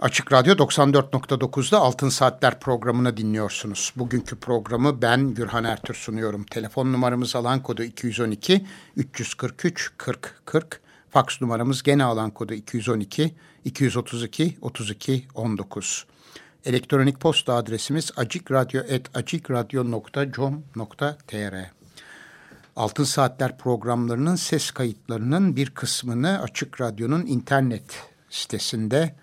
Açık Radyo 94.9'da Altın Saatler programını dinliyorsunuz. Bugünkü programı ben Gürhan Ertür sunuyorum. Telefon numaramız alan kodu 212 343 40 40. Faks numaramız gene alan kodu 212 232 32 19. Elektronik posta adresimiz acikradyo.com.tr Altın Saatler programlarının ses kayıtlarının bir kısmını Açık Radyo'nun internet sitesinde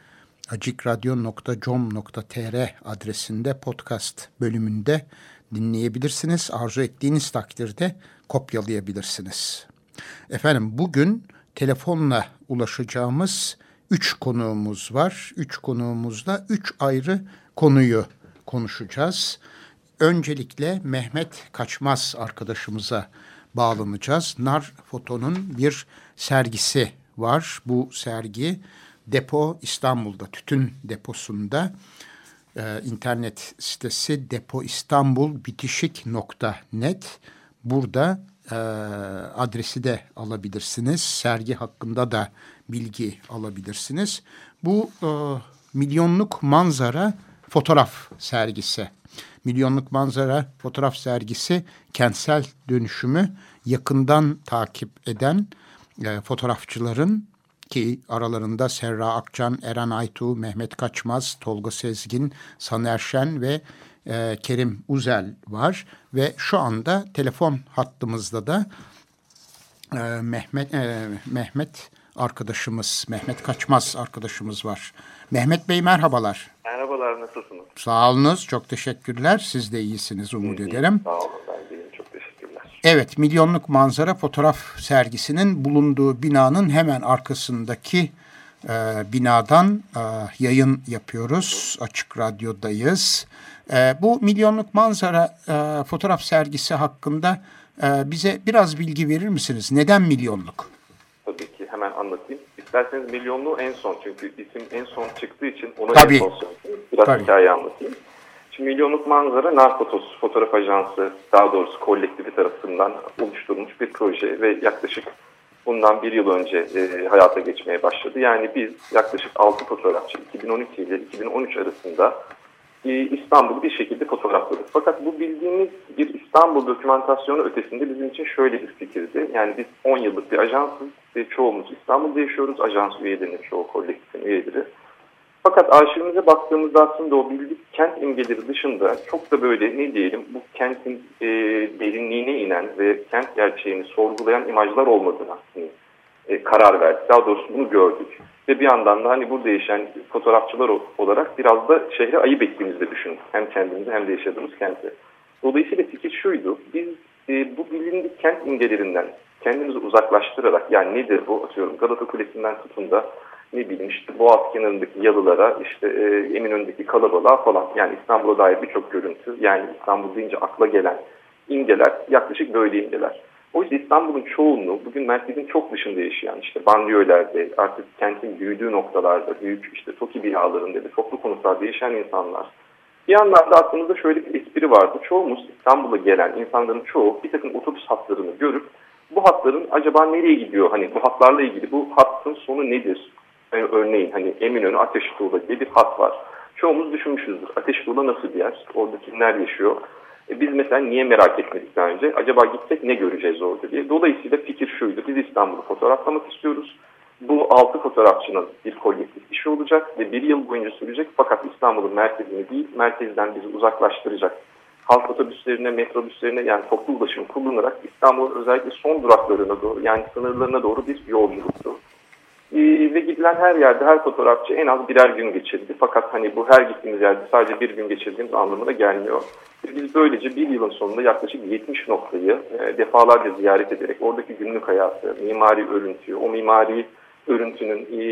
acikradyo.com.tr adresinde podcast bölümünde dinleyebilirsiniz. Arzu ettiğiniz takdirde kopyalayabilirsiniz. Efendim bugün telefonla ulaşacağımız üç konuğumuz var. Üç konuğumuzla üç ayrı konuyu konuşacağız. Öncelikle Mehmet Kaçmaz arkadaşımıza bağlanacağız. Nar Foto'nun bir sergisi var. Bu sergi Depo İstanbul'da, tütün deposunda e, internet sitesi depoistanbulbitişik.net. Burada e, adresi de alabilirsiniz. Sergi hakkında da bilgi alabilirsiniz. Bu e, milyonluk manzara fotoğraf sergisi. Milyonluk manzara fotoğraf sergisi kentsel dönüşümü yakından takip eden e, fotoğrafçıların ki aralarında Serra Akcan, Eren Aytu, Mehmet Kaçmaz, Tolga Sezgin, Saner Şen ve e, Kerim Uzel var. Ve şu anda telefon hattımızda da e, Mehmet e, Mehmet arkadaşımız, Mehmet Kaçmaz arkadaşımız var. Mehmet Bey merhabalar. Merhabalar, nasılsınız? Sağ olunuz, çok teşekkürler. Siz de iyisiniz umut ederim. Sağ olun, ben de çok teşekkürler. Evet, milyonluk manzara fotoğraf sergisinin bulunduğu binanın hemen arkasındaki e, binadan e, yayın yapıyoruz. Açık Radyo'dayız. E, bu milyonluk manzara e, fotoğraf sergisi hakkında e, bize biraz bilgi verir misiniz? Neden milyonluk? Tabii ki hemen anlatayım. İsterseniz milyonluğu en son çünkü isim en son çıktığı için onu Tabii. en son söyleyeyim. Biraz Tabii. hikaye anlatayım. Şimdi milyonluk manzara Narkotos Fotoğraf Ajansı daha doğrusu kolektifi tarafından oluşturulmuş bir proje ve yaklaşık bundan bir yıl önce e, hayata geçmeye başladı. Yani biz yaklaşık 6 fotoğrafçı 2012 ile 2013 arasında e, İstanbul'u bir şekilde fotoğrafladık. Fakat bu bildiğimiz bir İstanbul dokümantasyonu ötesinde bizim için şöyle bir fikirdi. Yani biz 10 yıllık bir ajansız ve çoğumuz İstanbul'da yaşıyoruz. Ajans üyelerinin çoğu kolektifin üyeleri. Fakat arşivimize baktığımızda aslında o bildik kent imgeleri dışında çok da böyle ne diyelim bu kentin e, derinliğine inen ve kent gerçeğini sorgulayan imajlar olmadığını aslında e, karar verdik. Daha doğrusu bunu gördük. Ve bir yandan da hani burada yaşayan fotoğrafçılar olarak biraz da şehre ayıp ettiğimizi de düşündük. Hem kendimizi hem de yaşadığımız kenti. Dolayısıyla fikir şuydu. Biz e, bu bilindik kent imgelerinden kendimizi uzaklaştırarak yani nedir bu atıyorum Galata Kulesi'nden tutun da ne bileyim işte Boğaz kenarındaki yalılara işte e, Eminönü'ndeki kalabalığa falan yani İstanbul'a dair birçok görüntü yani İstanbul deyince akla gelen imgeler yaklaşık böyle imgeler. Oysa İstanbul'un çoğunluğu bugün merkezin çok dışında yaşayan işte banliyölerde artık kentin büyüdüğü noktalarda büyük işte TOKİ binalarında ve toplu konutlarda yaşayan insanlar. Bir yandan da aklımızda şöyle bir espri vardı. Çoğumuz İstanbul'a gelen insanların çoğu bir takım otobüs hatlarını görüp bu hatların acaba nereye gidiyor? Hani bu hatlarla ilgili bu hattın sonu nedir? Yani örneğin hani Eminönü diye bir hat var. Çoğumuz düşünmüşüzdür. Ateştuğla nasıl bir yer? Orada kimler yaşıyor? E biz mesela niye merak etmedik daha önce? Acaba gitsek ne göreceğiz orada diye. Dolayısıyla fikir şuydu. Biz İstanbul'u fotoğraflamak istiyoruz. Bu altı fotoğrafçının bir kolektif işi olacak ve bir yıl boyunca sürecek. Fakat İstanbul'un merkezini değil, merkezden bizi uzaklaştıracak. Halk otobüslerine, metrobüslerine yani toplu ulaşım kullanarak İstanbul'un özellikle son duraklarına doğru yani sınırlarına doğru bir yolculuktu. Ee, ve gidilen her yerde her fotoğrafçı en az birer gün geçirdi. Fakat hani bu her gittiğimiz yerde sadece bir gün geçirdiğimiz anlamına gelmiyor. Biz böylece bir yılın sonunda yaklaşık 70 noktayı e, defalarca ziyaret ederek oradaki günlük hayatı, mimari örüntüyü, o mimari örüntünün e,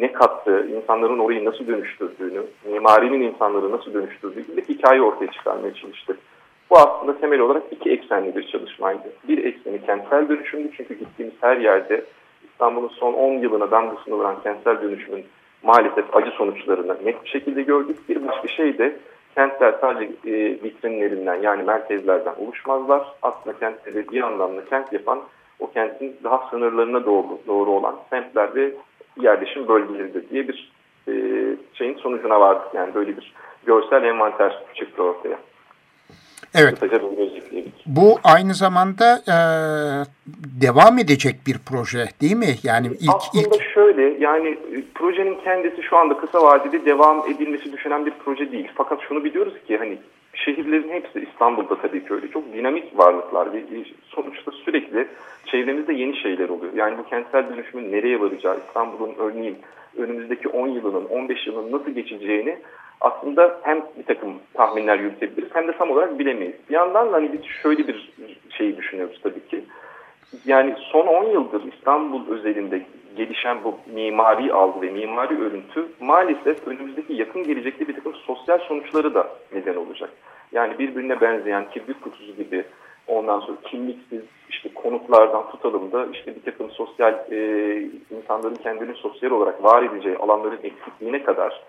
ne kattığı, insanların orayı nasıl dönüştürdüğünü, mimarinin insanları nasıl dönüştürdüğü gibi hikaye ortaya çıkarmaya çalıştık. Bu aslında temel olarak iki eksenli bir çalışmaydı. Bir ekseni kentsel dönüşümdü çünkü gittiğimiz her yerde İstanbul'un son 10 yılına damgasını vuran kentsel dönüşümün maalesef acı sonuçlarını net bir şekilde gördük. Bir başka şey de kentler sadece e, vitrinlerinden yani merkezlerden oluşmazlar. Aslında kentleri bir anlamda kent yapan o kentin daha sınırlarına doğru, doğru olan semtler ve yerleşim bölgeleridir diye bir e, şeyin sonucuna vardık. Yani böyle bir görsel envanter çıktı ortaya. Evet. Bu aynı zamanda e, devam edecek bir proje değil mi? Yani ilk aslında ilk... şöyle yani e, projenin kendisi şu anda kısa vadede devam edilmesi düşünen bir proje değil. Fakat şunu biliyoruz ki hani şehirlerin hepsi İstanbul'da tabii ki öyle çok dinamik varlıklar ve sonuçta sürekli çevremizde yeni şeyler oluyor. Yani bu kentsel dönüşümün nereye varacağı, İstanbul'un örneğin önümüzdeki 10 yılının, 15 yılının nasıl geçeceğini aslında hem bir takım tahminler yürütebiliriz hem de tam olarak bilemeyiz. Bir yandan da hani biz şöyle bir şeyi düşünüyoruz tabii ki. Yani son 10 yıldır İstanbul özelinde gelişen bu mimari algı ve mimari örüntü maalesef önümüzdeki yakın gelecekte bir takım sosyal sonuçları da neden olacak. Yani birbirine benzeyen kibrit kutusu gibi ondan sonra kimliksiz işte konutlardan tutalım da işte bir takım sosyal e, insanların kendini sosyal olarak var edeceği alanların eksikliğine kadar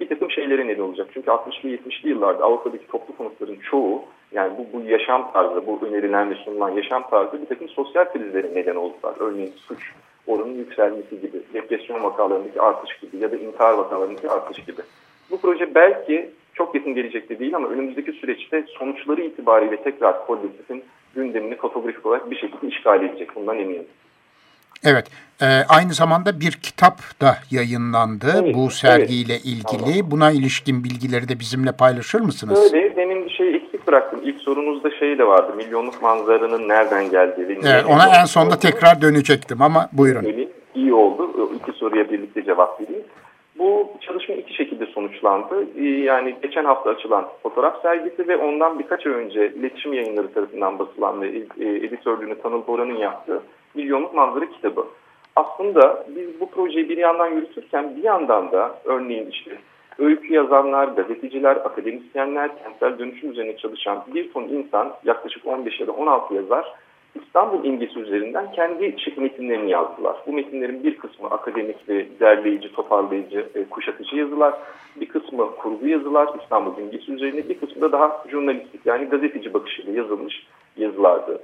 bir takım şeylere neden olacak. Çünkü 60'lı 70'li yıllarda Avrupa'daki toplu konutların çoğu yani bu, bu yaşam tarzı, bu önerilen ve sunulan yaşam tarzı bir takım sosyal krizlere neden oldular. Örneğin suç oranın yükselmesi gibi, depresyon vakalarındaki artış gibi ya da intihar vakalarındaki artış gibi. Bu proje belki çok yakın gelecekte değil ama önümüzdeki süreçte sonuçları itibariyle tekrar kolektifin gündemini fotoğrafik olarak bir şekilde işgal edecek. Bundan eminim. Evet, e, aynı zamanda bir kitap da yayınlandı evet, bu sergiyle evet. ilgili. Tamam. Buna ilişkin bilgileri de bizimle paylaşır mısınız? Öyle, demin bir şey eksik bıraktım. İlk sorunuzda şey de vardı, milyonluk manzaranın nereden geldiği. Evet, ona en sonunda tekrar dönecektim ama buyurun. İyi, iyi oldu, iki soruya birlikte cevap vereyim. Bu çalışma iki şekilde sonuçlandı. Ee, yani geçen hafta açılan fotoğraf sergisi ve ondan birkaç ay önce iletişim yayınları tarafından basılan ve e, editörlüğünü Tanıl Bora'nın yaptığı Milyonluk Manzara kitabı. Aslında biz bu projeyi bir yandan yürütürken bir yandan da örneğin işte öykü yazanlar, gazeteciler, akademisyenler, kentsel dönüşüm üzerine çalışan bir ton insan yaklaşık 15 ya da 16 yazar İstanbul imgesi üzerinden kendi metinlerini yazdılar. Bu metinlerin bir kısmı akademik ve derleyici, toparlayıcı, e, kuşatıcı yazılar, bir kısmı kurgu yazılar İstanbul imgesi üzerine, bir kısmı da daha jurnalistik yani gazeteci bakışıyla yazılmış yazılardı.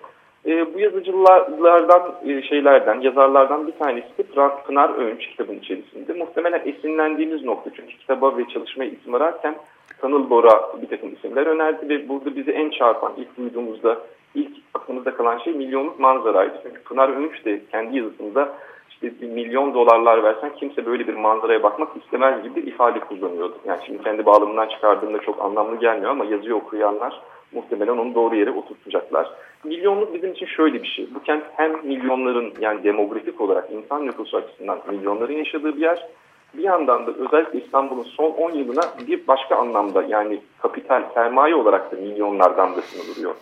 E, bu yazıcılardan, e, şeylerden, yazarlardan bir tanesi de Pınar Öğünç kitabın içerisinde. Muhtemelen esinlendiğimiz nokta çünkü kitaba ve çalışmaya isim ararken Tanıl Bora bir takım isimler önerdi ve burada bizi en çarpan ilk duyduğumuzda ilk aklımızda kalan şey milyonluk manzaraydı. Çünkü Pınar Önüç de kendi yazısında işte bir milyon dolarlar versen kimse böyle bir manzaraya bakmak istemez gibi bir ifade kullanıyordu. Yani şimdi kendi bağlamından çıkardığımda çok anlamlı gelmiyor ama yazıyı okuyanlar muhtemelen onu doğru yere oturtacaklar. Milyonluk bizim için şöyle bir şey. Bu kent hem milyonların yani demografik olarak insan nüfusu açısından milyonların yaşadığı bir yer. Bir yandan da özellikle İstanbul'un son 10 yılına bir başka anlamda yani kapital, sermaye olarak da milyonlardan da duruyor.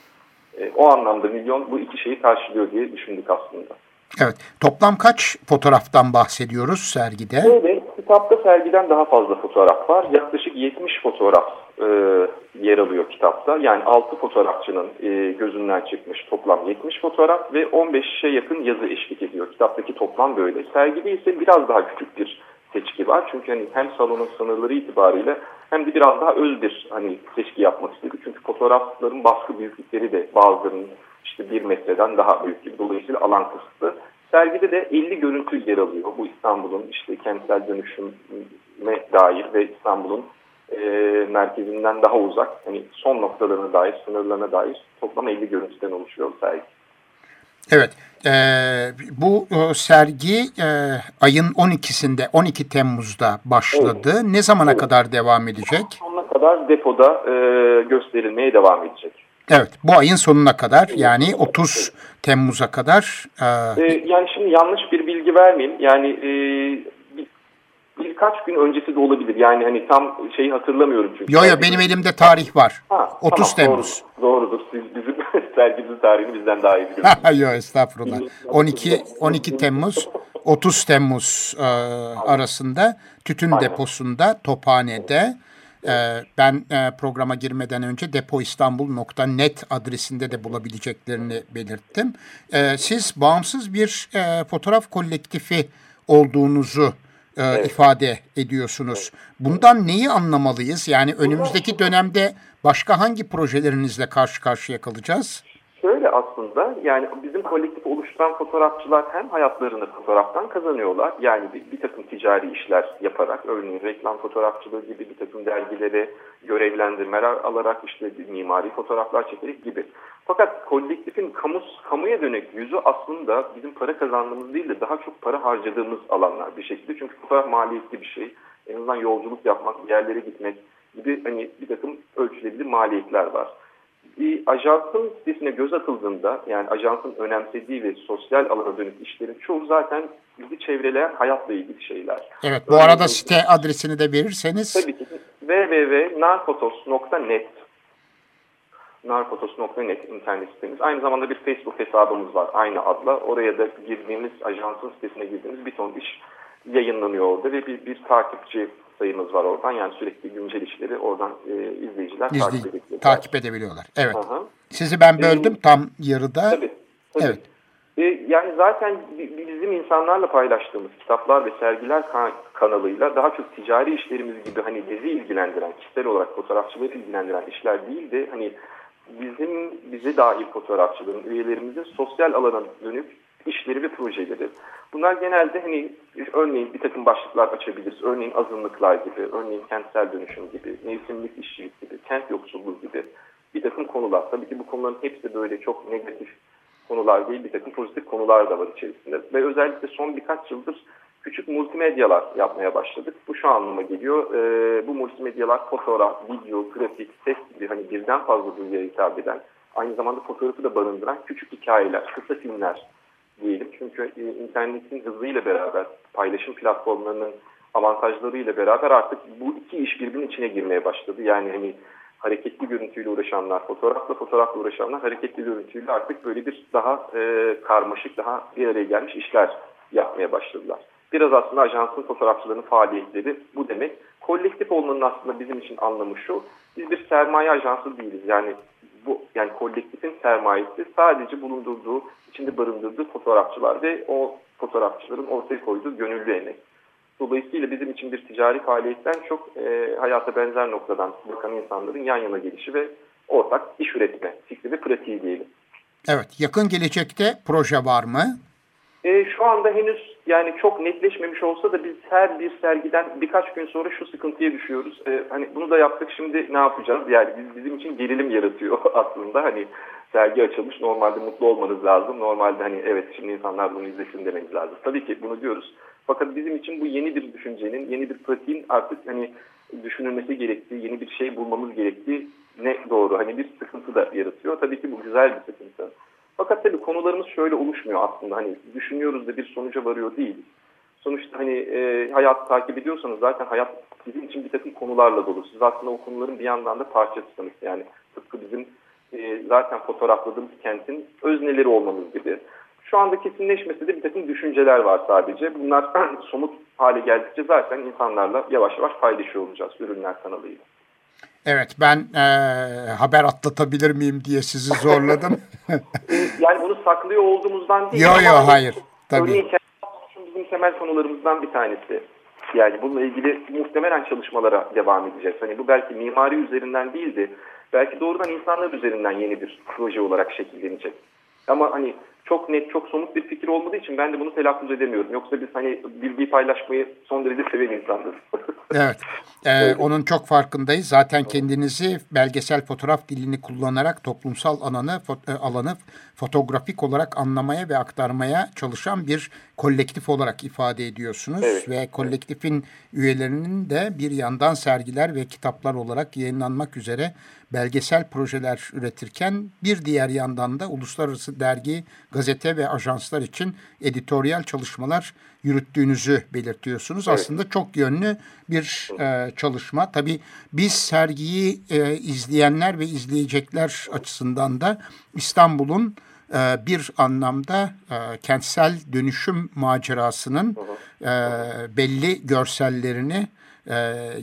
E, o anlamda milyon bu iki şeyi karşılıyor diye düşündük aslında. Evet. Toplam kaç fotoğraftan bahsediyoruz sergide? Evet. Kitapta sergiden daha fazla fotoğraf var. Yaklaşık 70 fotoğraf e, yer alıyor kitapta. Yani 6 fotoğrafçının e, gözünden çıkmış toplam 70 fotoğraf ve 15'e yakın yazı eşlik ediyor. Kitaptaki toplam böyle. Sergide ise biraz daha küçük bir seçki var. Çünkü hani hem salonun sınırları itibariyle hem de biraz daha öz bir hani seçki yapmak istedik. Çünkü fotoğrafların baskı büyüklükleri de bazılarının işte bir metreden daha büyük. Dolayısıyla alan kısıtlı. Sergide de 50 görüntü yer alıyor. Bu İstanbul'un işte kentsel dönüşüme dair ve İstanbul'un e, merkezinden daha uzak, hani son noktalarına dair, sınırlarına dair toplam 50 görüntüden oluşuyor sergi. Evet, e, bu sergi e, ayın 12'sinde, 12 Temmuz'da başladı. Evet. Ne zamana evet. kadar devam edecek? Sonuna kadar depoda e, gösterilmeye devam edecek. Evet, bu ayın sonuna kadar yani 30 Temmuz'a kadar. E, e, yani şimdi yanlış bir bilgi vermeyeyim. Yani e, birkaç gün öncesi de olabilir. Yani hani tam şeyi hatırlamıyorum çünkü. Yo yo benim elimde tarih var. Ha, 30 tamam, Temmuz. Doğrudur. doğrudur. Siz bizim sergimizin tarihini bizden daha iyi biliyorsunuz. yo estağfurullah. 12 12 Temmuz 30 Temmuz e, arasında tütün Aynen. deposunda Tophane'de Ee, ben e, programa girmeden önce depoistanbul.net adresinde de bulabileceklerini belirttim. Ee, siz bağımsız bir e, fotoğraf kolektifi olduğunuzu e, evet. ifade ediyorsunuz. Bundan neyi anlamalıyız? Yani önümüzdeki dönemde başka hangi projelerinizle karşı karşıya kalacağız? Şöyle aslında yani bizim kolektif oluşturan fotoğrafçılar hem hayatlarını fotoğraftan kazanıyorlar. Yani bir, bir takım ticari işler yaparak örneğin reklam fotoğrafçılığı gibi bir takım dergilere görevlendirmeler alarak işte mimari fotoğraflar çekerek gibi. Fakat kolektifin kamu, kamuya dönük yüzü aslında bizim para kazandığımız değil de daha çok para harcadığımız alanlar bir şekilde. Çünkü fotoğraf maliyetli bir şey. En azından yolculuk yapmak, yerlere gitmek gibi hani bir takım ölçülebilir maliyetler var bir ajansın sitesine göz atıldığında yani ajansın önemsediği ve sosyal alana dönük işlerin çoğu zaten bizi çevreleyen hayatla ilgili şeyler. Evet bu Örneğin, arada site adresini de verirseniz. Tabii ki www.narfotos.net narfotos.net internet sitemiz. Aynı zamanda bir Facebook hesabımız var aynı adla. Oraya da girdiğimiz ajansın sitesine girdiğimiz bir ton iş yayınlanıyor orada ve bir, bir takipçi sayımız var oradan. Yani sürekli güncel işleri oradan e, izleyiciler İzley takip edebiliyorlar. Takip edebiliyorlar. Evet. Aha. Sizi ben böldüm ee, tam yarıda. Tabii. tabii. Evet. E, yani zaten bizim insanlarla paylaştığımız kitaplar ve sergiler kan kanalıyla daha çok ticari işlerimiz gibi hani bizi ilgilendiren, kişisel olarak fotoğrafçıları ilgilendiren işler değil de hani bizim bize dahil fotoğrafçıların, üyelerimizin sosyal alana dönük işleri ve projeleri. Bunlar genelde hani örneğin bir takım başlıklar açabiliriz. Örneğin azınlıklar gibi, örneğin kentsel dönüşüm gibi, mevsimlik işçilik gibi, kent yoksulluğu gibi bir takım konular. Tabii ki bu konuların hepsi böyle çok negatif konular değil, bir takım pozitif konular da var içerisinde. Ve özellikle son birkaç yıldır küçük multimedyalar yapmaya başladık. Bu şu anlama geliyor. E, bu multimedyalar fotoğraf, video, grafik, ses gibi hani birden fazla duyuya hitap eden, aynı zamanda fotoğrafı da barındıran küçük hikayeler, kısa filmler. Çünkü e, internetin hızıyla beraber, paylaşım platformlarının avantajlarıyla beraber artık bu iki iş birbirinin içine girmeye başladı. Yani hani hareketli görüntüyle uğraşanlar, fotoğrafla fotoğrafla uğraşanlar hareketli görüntüyle artık böyle bir daha e, karmaşık, daha bir araya gelmiş işler yapmaya başladılar. Biraz aslında ajansın fotoğrafçılarının faaliyetleri bu demek. Kolektif olmanın aslında bizim için anlamı şu, biz bir sermaye ajansı değiliz. Yani bu yani kolektifin sermayesi sadece bulundurduğu, içinde barındırdığı fotoğrafçılar ve o fotoğrafçıların ortaya koyduğu gönüllü emek. Dolayısıyla bizim için bir ticari faaliyetten çok e, hayata benzer noktadan bakan insanların yan yana gelişi ve ortak iş üretme fikri ve pratiği diyelim. Evet, yakın gelecekte proje var mı? E, şu anda henüz yani çok netleşmemiş olsa da biz her bir sergiden birkaç gün sonra şu sıkıntıya düşüyoruz. E, hani bunu da yaptık şimdi ne yapacağız? Yani biz, bizim için gerilim yaratıyor aslında. Hani sergi açılmış normalde mutlu olmanız lazım. Normalde hani evet şimdi insanlar bunu izlesin demeniz lazım. Tabii ki bunu diyoruz. Fakat bizim için bu yeni bir düşüncenin, yeni bir pratiğin artık hani düşünülmesi gerektiği, yeni bir şey bulmamız gerektiği ne doğru. Hani bir sıkıntı da yaratıyor. Tabii ki bu güzel bir sıkıntı. Fakat tabii konularımız şöyle oluşmuyor aslında. Hani düşünüyoruz da bir sonuca varıyor değil. Sonuçta hani e, hayatı takip ediyorsanız zaten hayat bizim için bir takım konularla dolu. Siz aslında o konuların bir yandan da parçasısınız. Yani tıpkı bizim e, zaten fotoğrafladığımız kentin özneleri olmamız gibi. Şu anda kesinleşmesi de bir takım düşünceler var sadece. Bunlar somut hale geldikçe zaten insanlarla yavaş yavaş paylaşıyor olacağız ürünler kanalıyla. Evet ben e, haber atlatabilir miyim diye sizi zorladım. yani bunu saklıyor olduğumuzdan değil. Yok yok hayır. Tabii. Örneğin bizim temel konularımızdan bir tanesi. Yani bununla ilgili muhtemelen çalışmalara devam edeceğiz. Hani bu belki mimari üzerinden değildi. Belki doğrudan insanlar üzerinden yeni bir proje olarak şekillenecek. Ama hani çok net, çok somut bir fikir olmadığı için ben de bunu telaffuz edemiyorum. Yoksa biz hani bilgiyi paylaşmayı son derece seven insanlarız. evet. Ee, onun çok farkındayız. Zaten kendinizi belgesel fotoğraf dilini kullanarak toplumsal alanı, e, alanı fotoğrafik olarak anlamaya ve aktarmaya çalışan bir kolektif olarak ifade ediyorsunuz. Evet. Ve kolektifin üyelerinin de bir yandan sergiler ve kitaplar olarak yayınlanmak üzere belgesel projeler üretirken bir diğer yandan da uluslararası dergi, gazete ve ajanslar için editoryal çalışmalar yürüttüğünüzü belirtiyorsunuz. Evet. Aslında çok yönlü bir e, çalışma. Tabii biz sergiyi e, izleyenler ve izleyecekler açısından da İstanbul'un e, bir anlamda e, kentsel dönüşüm macerasının e, belli görsellerini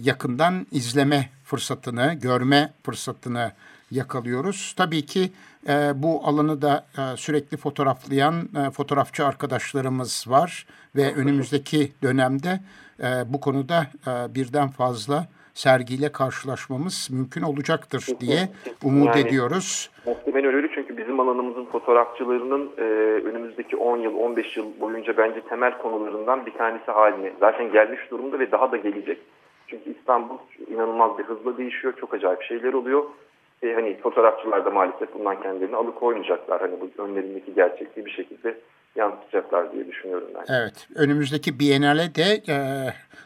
yakından izleme fırsatını, görme fırsatını yakalıyoruz. Tabii ki e, bu alanı da e, sürekli fotoğraflayan e, fotoğrafçı arkadaşlarımız var ve önümüzdeki dönemde e, bu konuda e, birden fazla sergiyle karşılaşmamız mümkün olacaktır diye umut Yani- ediyoruz. Muhtemelen öyle çünkü bizim alanımızın fotoğrafçılarının e, önümüzdeki 10 yıl, 15 yıl boyunca bence temel konularından bir tanesi haline zaten gelmiş durumda ve daha da gelecek. Çünkü İstanbul inanılmaz bir hızla değişiyor, çok acayip şeyler oluyor. E, hani fotoğrafçılar da maalesef bundan kendilerini alıkoymayacaklar. Hani bu önlerindeki gerçekliği bir şekilde yansıtacaklar diye düşünüyorum ben. Evet, önümüzdeki Biennale de e,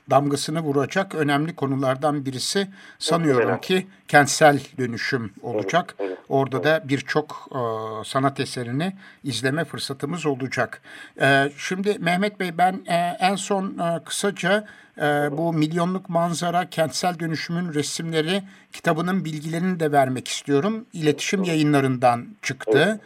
damgasını vuracak önemli konulardan birisi sanıyorum Muhtemelen. ki kentsel dönüşüm olacak. Evet, evet, Orada da birçok e, sanat eserini izleme fırsatımız olacak. E, şimdi Mehmet Bey ben e, en son e, kısaca e, bu milyonluk manzara kentsel dönüşümün resimleri kitabının bilgilerini de vermek istiyorum. İletişim yayınlarından çıktı.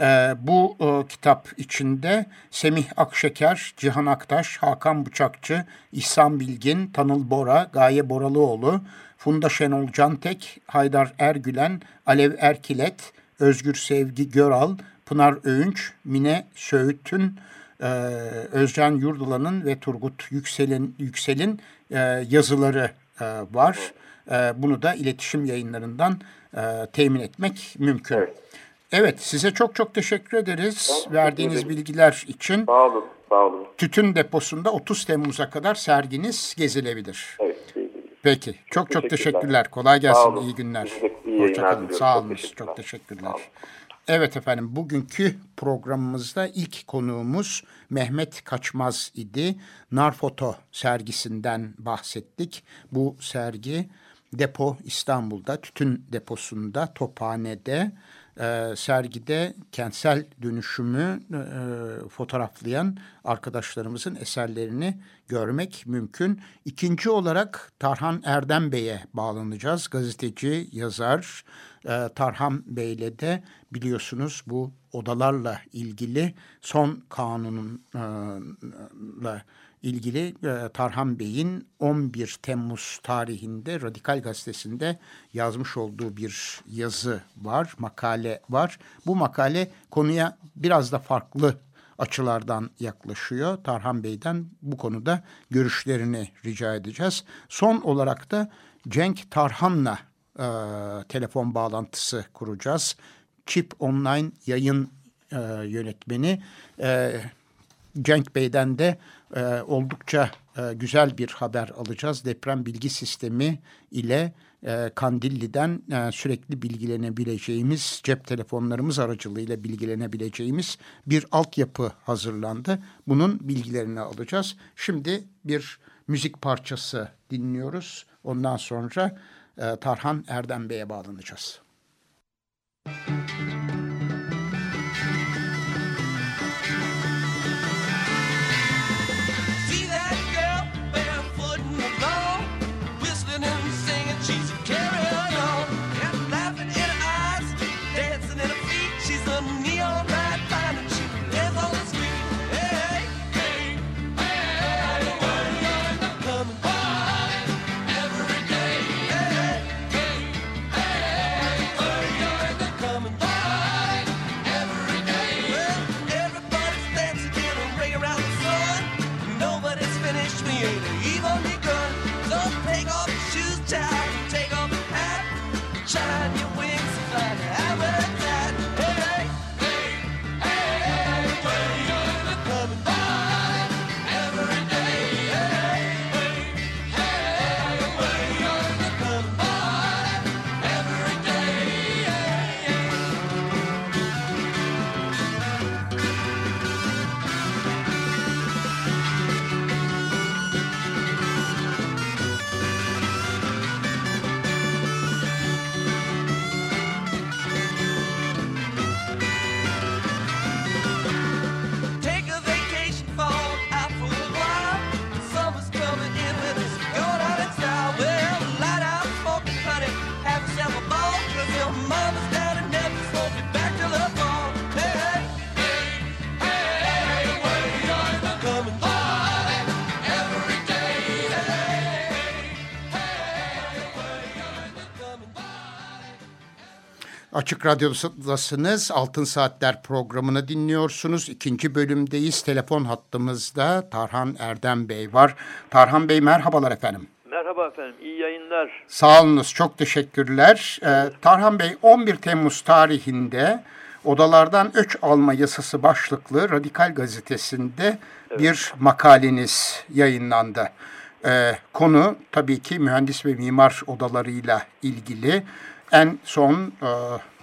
Ee, bu e, kitap içinde Semih Akşeker, Cihan Aktaş, Hakan Bıçakçı, İhsan Bilgin, Tanıl Bora, Gaye Boralıoğlu, Funda Şenol Cantek, Haydar Ergülen, Alev Erkilet, Özgür Sevgi Göral, Pınar Öğünç, Mine Söğüt'ün, e, Özcan Yurdulan'ın ve Turgut Yüksel'in Yüksel'in e, yazıları e, var. E, bunu da iletişim yayınlarından e, temin etmek mümkün. Evet. Evet, size çok çok teşekkür ederiz teşekkür verdiğiniz ederim. bilgiler için. Sağ olun, sağ olun. Tütün deposunda 30 Temmuz'a kadar serginiz gezilebilir. Evet, Peki, çok çok teşekkürler. teşekkürler. Kolay gelsin, iyi günler. Hoşçakalın. Sağ olun, çok teşekkürler. Evet efendim, bugünkü programımızda ilk konuğumuz Mehmet Kaçmaz idi. Narfoto sergisinden bahsettik. Bu sergi depo İstanbul'da, tütün deposunda, Tophane'de, e, sergide kentsel dönüşümü e, fotoğraflayan arkadaşlarımızın eserlerini görmek mümkün. İkinci olarak Tarhan Erdem Bey'e bağlanacağız. Gazeteci, yazar. E, Tarhan Bey'le de biliyorsunuz bu odalarla ilgili son kanununla ilgili e, Tarhan Bey'in 11 Temmuz tarihinde Radikal Gazetesi'nde yazmış olduğu bir yazı var, makale var. Bu makale konuya biraz da farklı açılardan yaklaşıyor. Tarhan Bey'den bu konuda görüşlerini rica edeceğiz. Son olarak da Cenk Tarhan'la e, telefon bağlantısı kuracağız. Chip Online yayın e, yönetmeni. E, Cenk Bey'den de e, oldukça e, güzel bir haber alacağız. Deprem bilgi sistemi ile e, Kandilli'den e, sürekli bilgilenebileceğimiz, cep telefonlarımız aracılığıyla bilgilenebileceğimiz bir altyapı hazırlandı. Bunun bilgilerini alacağız. Şimdi bir müzik parçası dinliyoruz. Ondan sonra Tarhan Erdem Bey'e bağlanacağız. See Açık Radyo'dasınız. Altın Saatler programını dinliyorsunuz. İkinci bölümdeyiz. Telefon hattımızda Tarhan Erdem Bey var. Tarhan Bey merhabalar efendim. Merhaba efendim, iyi yayınlar. Sağolunuz, çok teşekkürler. Ee, Tarhan Bey 11 Temmuz tarihinde Odalardan Öç Alma Yasası başlıklı Radikal Gazetesi'nde bir makaleniz yayınlandı. Ee, konu tabii ki mühendis ve mimar odalarıyla ilgili en son e,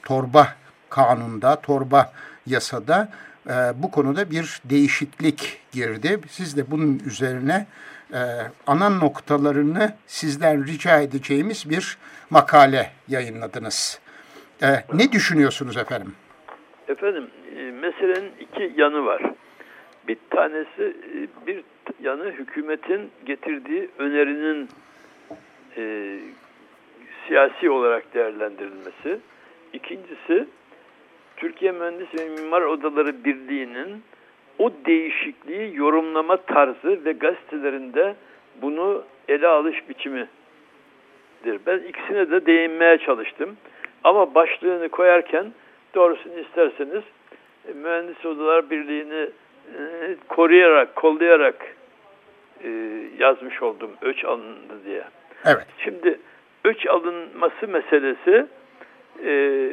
torba kanunda, torba yasada e, bu konuda bir değişiklik girdi. Siz de bunun üzerine e, ana noktalarını sizden rica edeceğimiz bir makale yayınladınız. E, ne düşünüyorsunuz efendim? Efendim, e, meselenin iki yanı var. Bir tanesi, e, bir yanı hükümetin getirdiği önerinin e, siyasi olarak değerlendirilmesi. İkincisi, Türkiye Mühendis ve Mimar Odaları Birliği'nin o değişikliği yorumlama tarzı ve gazetelerinde bunu ele alış biçimidir. Ben ikisine de değinmeye çalıştım. Ama başlığını koyarken doğrusunu isterseniz e, Mühendis Odalar Birliği'ni e, koruyarak, kollayarak e, yazmış oldum öç alındı diye. Evet. Şimdi öç alınması meselesi e,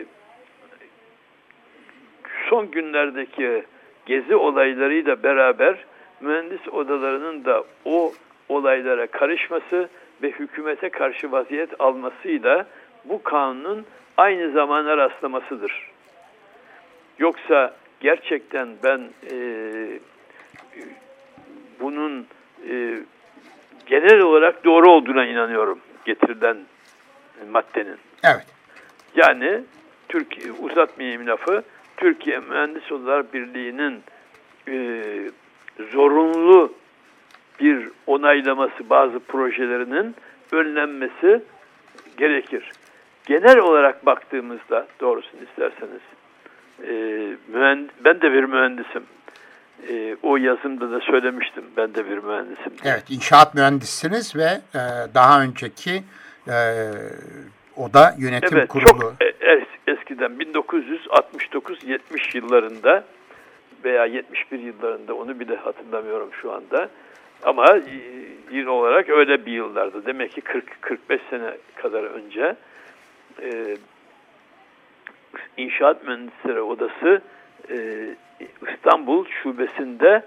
son günlerdeki gezi olaylarıyla beraber mühendis odalarının da o olaylara karışması ve hükümete karşı vaziyet almasıyla bu kanunun aynı zamana rastlamasıdır. Yoksa gerçekten ben e, bunun e, genel olarak doğru olduğuna inanıyorum getirilen maddenin. Evet. Yani Türkiye uzatmayayım lafı. Türkiye Mühendis Odalar Birliği'nin e, zorunlu bir onaylaması bazı projelerinin önlenmesi gerekir. Genel olarak baktığımızda doğrusunu isterseniz e, mühend ben de bir mühendisim. E, o yazımda da söylemiştim. Ben de bir mühendisim. Evet, inşaat mühendisiniz ve e, daha önceki e, oda yönetim Evet, kurulu. çok e- es- eskiden 1969-70 yıllarında veya 71 yıllarında onu bile hatırlamıyorum şu anda. Ama yıl olarak öyle bir yıllarda demek ki 40-45 sene kadar önce e, İnşaat Mühendisleri Odası e, İstanbul Şubesi'nde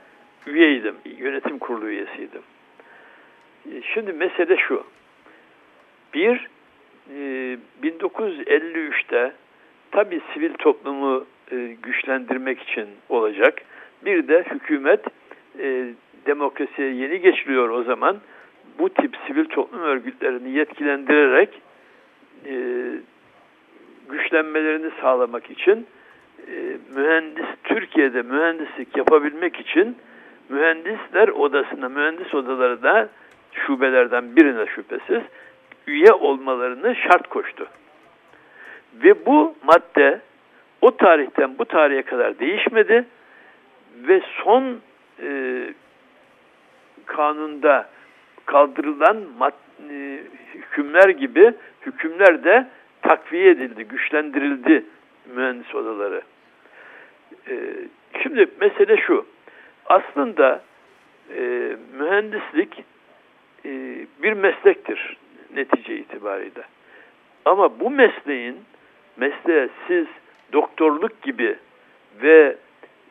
üyeydim. Yönetim kurulu üyesiydim. E, Şimdi mesele şu. Bir, 1953'te tabii sivil toplumu e, güçlendirmek için olacak. Bir de hükümet e, demokrasiye yeni geçiliyor o zaman. Bu tip sivil toplum örgütlerini yetkilendirerek e, güçlenmelerini sağlamak için mühendis Türkiye'de mühendislik yapabilmek için mühendisler odasına, mühendis odaları da şubelerden birine şüphesiz üye olmalarını şart koştu. Ve bu madde o tarihten bu tarihe kadar değişmedi ve son e, kanunda kaldırılan mad, e, hükümler gibi hükümler de takviye edildi, güçlendirildi mühendis odaları. E, şimdi mesele şu, aslında e, mühendislik e, bir meslektir netice itibariyle. Ama bu mesleğin mesleğe siz doktorluk gibi ve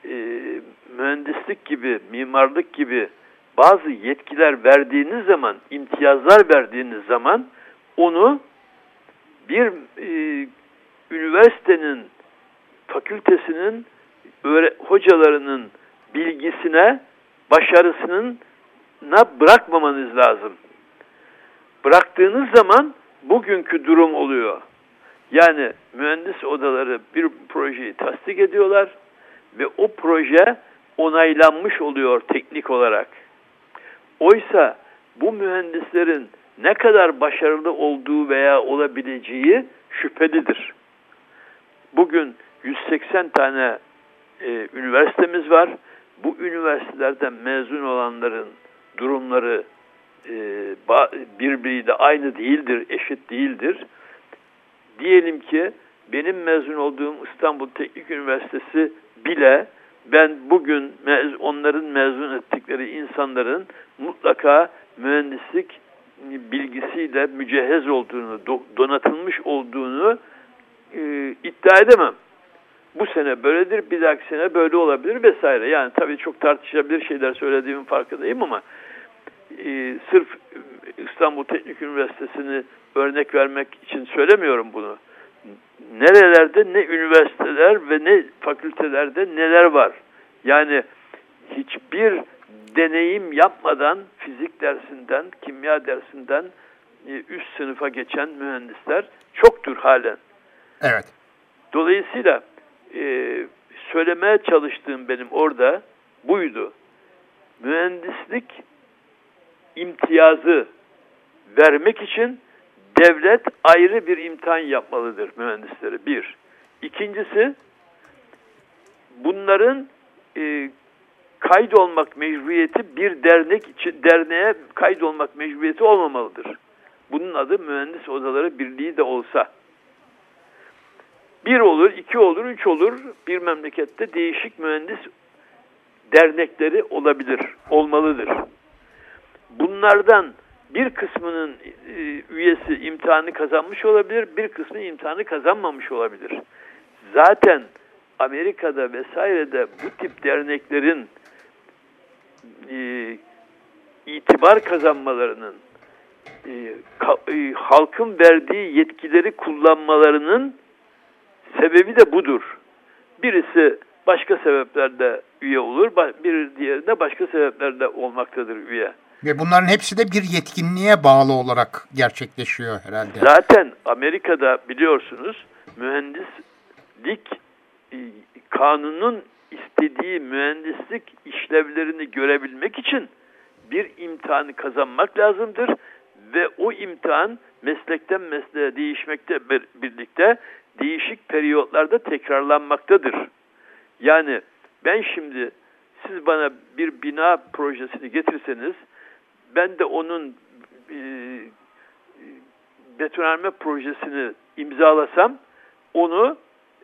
e, mühendislik gibi, mimarlık gibi bazı yetkiler verdiğiniz zaman, imtiyazlar verdiğiniz zaman onu bir e, üniversitenin, fakültesinin, öğre, hocalarının bilgisine, başarısının na bırakmamanız lazım. Bıraktığınız zaman bugünkü durum oluyor. Yani mühendis odaları bir projeyi tasdik ediyorlar ve o proje onaylanmış oluyor teknik olarak. Oysa bu mühendislerin ne kadar başarılı olduğu veya olabileceği şüphelidir. Bugün 180 tane e, üniversitemiz var. Bu üniversitelerden mezun olanların durumları birbiriyle aynı değildir, eşit değildir. Diyelim ki benim mezun olduğum İstanbul Teknik Üniversitesi bile ben bugün mez- onların mezun ettikleri insanların mutlaka mühendislik bilgisiyle mücehhez olduğunu, do- donatılmış olduğunu e, iddia edemem. Bu sene böyledir, bir dahaki sene böyle olabilir vesaire. Yani tabii çok tartışılabilir şeyler söylediğimin farkındayım ama e, sırf İstanbul Teknik Üniversitesi'ni örnek vermek için söylemiyorum bunu. Nerelerde ne üniversiteler ve ne fakültelerde neler var. Yani hiçbir deneyim yapmadan fizik dersinden, kimya dersinden e, üst sınıfa geçen mühendisler çoktur halen. Evet. Dolayısıyla e, söylemeye çalıştığım benim orada buydu. Mühendislik imtiyazı vermek için devlet ayrı bir imtihan yapmalıdır mühendislere. Bir. İkincisi bunların e, kaydolmak mecburiyeti bir dernek için derneğe kaydolmak mecburiyeti olmamalıdır. Bunun adı mühendis odaları birliği de olsa. Bir olur, iki olur, üç olur. Bir memlekette değişik mühendis dernekleri olabilir, olmalıdır. Bunlardan bir kısmının e, üyesi imtihanı kazanmış olabilir, bir kısmı imtihanı kazanmamış olabilir. Zaten Amerika'da vesairede bu tip derneklerin e, itibar kazanmalarının, e, halkın verdiği yetkileri kullanmalarının sebebi de budur. Birisi başka sebeplerde üye olur, bir diğeri de başka sebeplerde olmaktadır üye. Ve bunların hepsi de bir yetkinliğe bağlı olarak gerçekleşiyor herhalde. Zaten Amerika'da biliyorsunuz mühendislik e, kanunun istediği mühendislik işlevlerini görebilmek için bir imtihanı kazanmak lazımdır ve o imtihan meslekten mesleğe değişmekte bir- birlikte değişik periyotlarda tekrarlanmaktadır. Yani ben şimdi siz bana bir bina projesini getirseniz ben de onun e, betonarme projesini imzalasam onu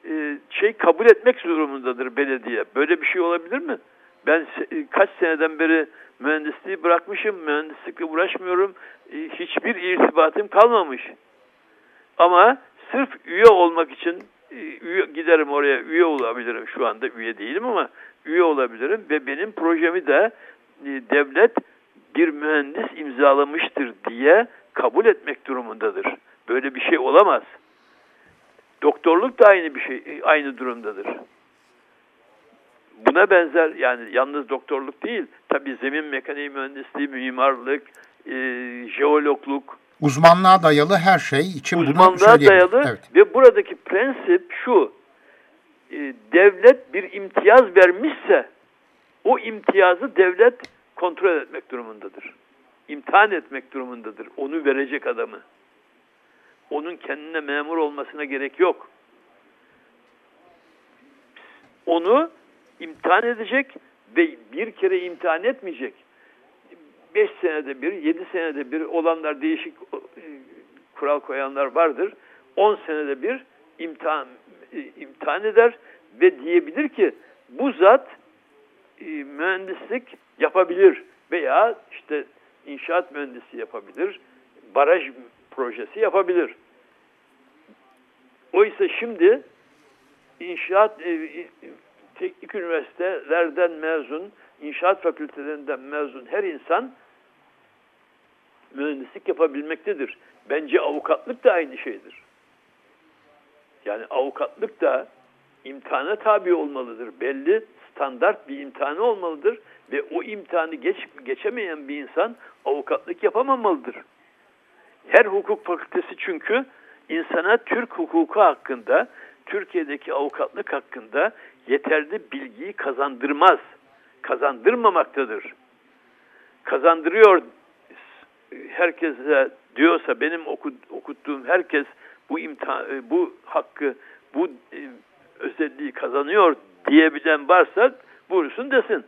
e, şey kabul etmek durumundadır belediye. Böyle bir şey olabilir mi? Ben e, kaç seneden beri mühendisliği bırakmışım, mühendislikle uğraşmıyorum. E, hiçbir irtibatım kalmamış. Ama sırf üye olmak için e, üye, giderim oraya üye olabilirim. Şu anda üye değilim ama üye olabilirim ve benim projemi de e, devlet bir mühendis imzalamıştır diye kabul etmek durumundadır. Böyle bir şey olamaz. Doktorluk da aynı bir şey, aynı durumdadır. Buna benzer yani yalnız doktorluk değil, tabii zemin mekaniği mühendisliği, mimarlık, e, jeologluk, Uzmanlığa dayalı her şey için bunu uzmanlığa söyleyebiliriz. dayalı Evet. ve buradaki prensip şu, e, devlet bir imtiyaz vermişse o imtiyazı devlet kontrol etmek durumundadır. İmtihan etmek durumundadır onu verecek adamı. Onun kendine memur olmasına gerek yok. Onu imtihan edecek ve bir kere imtihan etmeyecek. Beş senede bir, yedi senede bir olanlar değişik e, kural koyanlar vardır. 10 senede bir imtihan e, imtihan eder ve diyebilir ki bu zat e, mühendislik yapabilir veya işte inşaat mühendisi yapabilir, baraj projesi yapabilir. Oysa şimdi inşaat e, e, teknik üniversitelerden mezun, inşaat fakültelerinden mezun her insan mühendislik yapabilmektedir. Bence avukatlık da aynı şeydir. Yani avukatlık da imtihana tabi olmalıdır. Belli standart bir imtihanı olmalıdır ve o imtihanı geç, geçemeyen bir insan avukatlık yapamamalıdır. Her hukuk fakültesi çünkü insana Türk hukuku hakkında, Türkiye'deki avukatlık hakkında yeterli bilgiyi kazandırmaz. Kazandırmamaktadır. Kazandırıyor herkese diyorsa benim oku, okuttuğum herkes bu imtihan, bu hakkı, bu e, özelliği kazanıyor diyebilen varsa buyursun desin.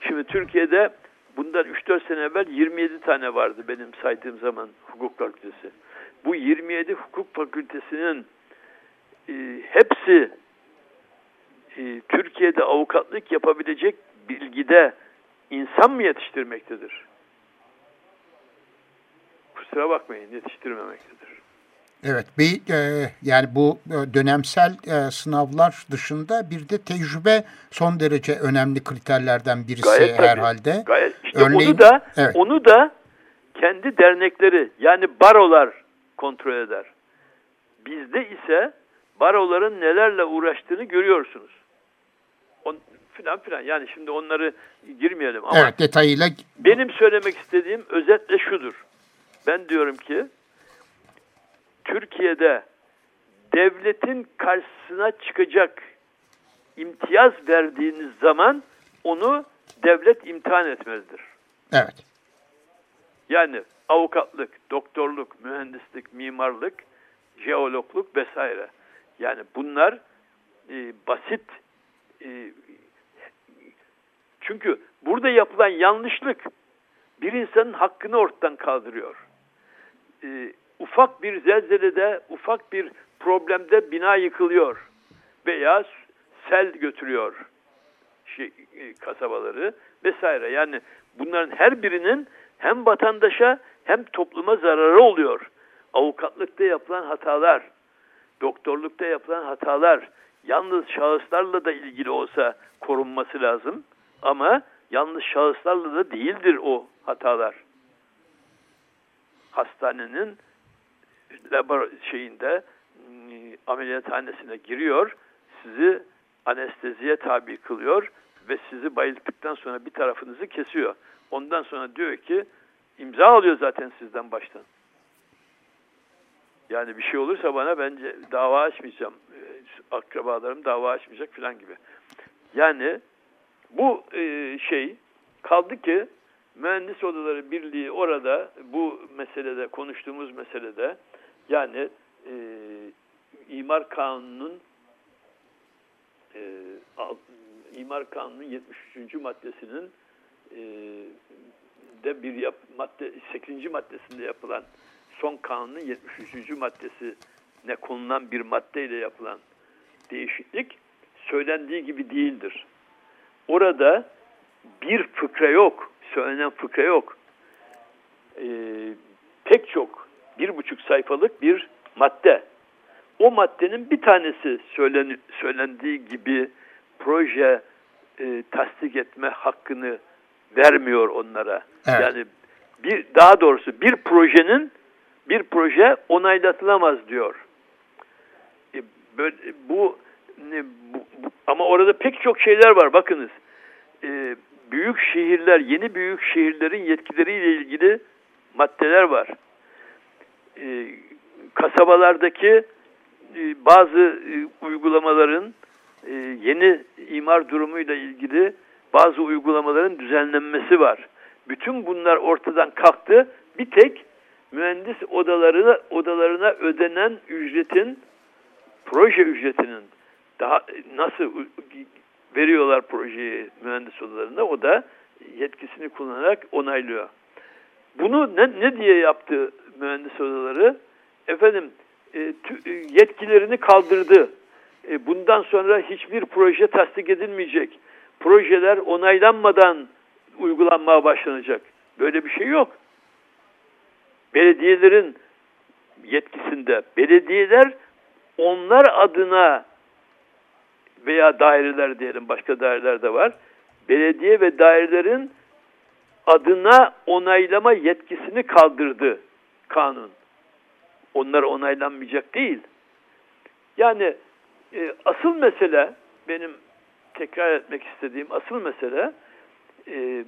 Şimdi Türkiye'de bundan 3-4 sene evvel 27 tane vardı benim saydığım zaman hukuk fakültesi. Bu 27 hukuk fakültesinin e, hepsi e, Türkiye'de avukatlık yapabilecek bilgide insan mı yetiştirmektedir? Kusura bakmayın yetiştirmemektedir. Evet, bir e, yani bu e, dönemsel e, sınavlar dışında bir de tecrübe son derece önemli kriterlerden birisi Gayet tabii. herhalde. Gayet işte Örneğin- onu da evet. onu da kendi dernekleri yani barolar kontrol eder. Bizde ise baroların nelerle uğraştığını görüyorsunuz. On, filan filan yani şimdi onları girmeyelim ama Evet, detayıyla benim söylemek istediğim özetle şudur. Ben diyorum ki Türkiye'de devletin karşısına çıkacak imtiyaz verdiğiniz zaman onu devlet imtihan etmelidir. evet. Yani avukatlık, doktorluk, mühendislik, mimarlık, jeologluk vesaire. Yani bunlar e, basit e, çünkü burada yapılan yanlışlık bir insanın hakkını ortadan kaldırıyor. E, ufak bir zelzelede, ufak bir problemde bina yıkılıyor veya sel götürüyor şey, e, kasabaları vesaire. Yani bunların her birinin hem vatandaşa hem topluma zararı oluyor. Avukatlıkta yapılan hatalar, doktorlukta yapılan hatalar yalnız şahıslarla da ilgili olsa korunması lazım. Ama yalnız şahıslarla da değildir o hatalar. Hastanenin labor şeyinde e, ameliyathanesine giriyor, sizi anesteziye tabi kılıyor ve sizi bayılttıktan sonra bir tarafınızı kesiyor. Ondan sonra diyor ki imza alıyor zaten sizden baştan. Yani bir şey olursa bana bence dava açmayacağım. Ee, Akrabalarım dava açmayacak falan gibi. Yani bu e, şey kaldı ki Mühendis Odaları Birliği orada bu meselede konuştuğumuz meselede yani e, imar kanunun e, imar kanunun 73. maddesinin e, de bir yap, madde 8. maddesinde yapılan son kanunun 73. maddesine konulan bir maddeyle yapılan değişiklik söylendiği gibi değildir. Orada bir fıkra yok, söylenen fıkra yok. Ee, pek çok bir buçuk sayfalık bir madde. O maddenin bir tanesi söylen, söylendiği gibi proje e, tasdik etme hakkını vermiyor onlara. Evet. Yani bir daha doğrusu bir projenin bir proje onaylatılamaz diyor. E, böyle, bu, ne, bu, bu- ama orada pek çok şeyler var. Bakınız, e, büyük şehirler, yeni büyük şehirlerin yetkileriyle ilgili maddeler var. E, kasabalardaki e, bazı e, uygulamaların e, yeni imar durumuyla ilgili bazı uygulamaların düzenlenmesi var. Bütün bunlar ortadan kalktı. Bir tek mühendis odalarına odalarına ödenen ücretin proje ücretinin daha nasıl veriyorlar projeyi mühendis odalarına o da yetkisini kullanarak onaylıyor. Bunu ne, ne diye yaptı mühendis odaları? Efendim e, e, yetkilerini kaldırdı. E, bundan sonra hiçbir proje tasdik edilmeyecek. Projeler onaylanmadan uygulanmaya başlanacak. Böyle bir şey yok. Belediyelerin yetkisinde. Belediyeler onlar adına veya daireler diyelim başka daireler de var. Belediye ve dairelerin adına onaylama yetkisini kaldırdı kanun. Onlar onaylanmayacak değil. Yani e, asıl mesele benim tekrar etmek istediğim asıl mesele e,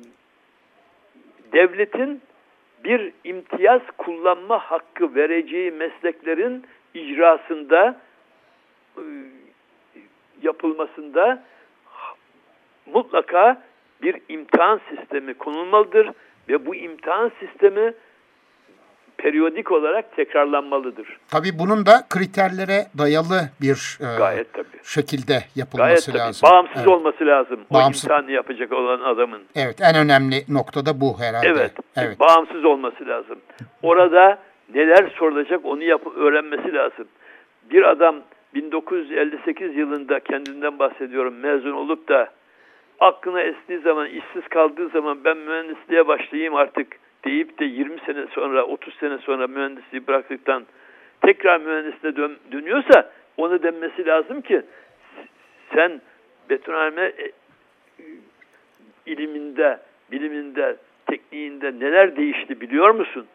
devletin bir imtiyaz kullanma hakkı vereceği mesleklerin icrasında e, yapılmasında mutlaka bir imtihan sistemi konulmalıdır ve bu imtihan sistemi periyodik olarak tekrarlanmalıdır. Tabii bunun da kriterlere dayalı bir e, Gayet tabii. şekilde Gayet yapılması tabii. lazım. Bağımsız evet. olması lazım. Bağımsız. O imtihanı yapacak olan adamın. Evet, en önemli nokta da bu herhalde. Evet. Evet. Bağımsız olması lazım. Orada neler sorulacak onu yap öğrenmesi lazım. Bir adam 1958 yılında kendinden bahsediyorum mezun olup da aklına estiği zaman, işsiz kaldığı zaman ben mühendisliğe başlayayım artık deyip de 20 sene sonra, 30 sene sonra mühendisliği bıraktıktan tekrar mühendisliğe dön, dönüyorsa onu denmesi lazım ki sen betonarme e, iliminde, biliminde, tekniğinde neler değişti biliyor musun?